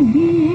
Oh.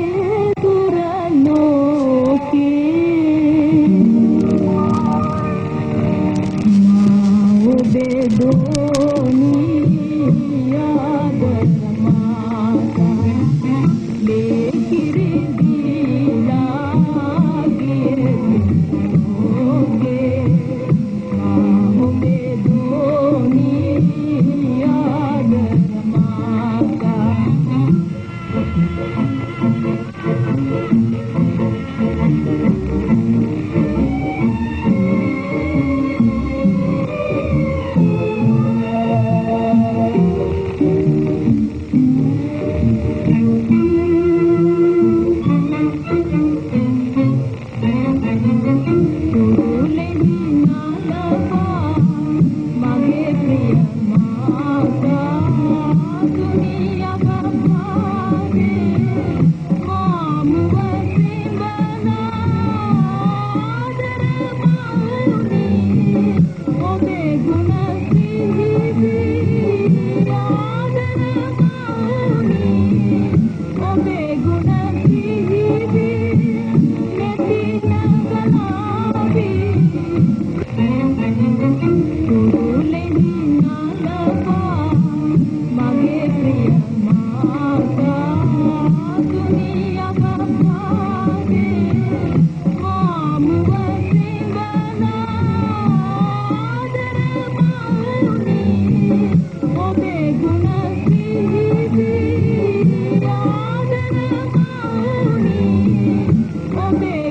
me.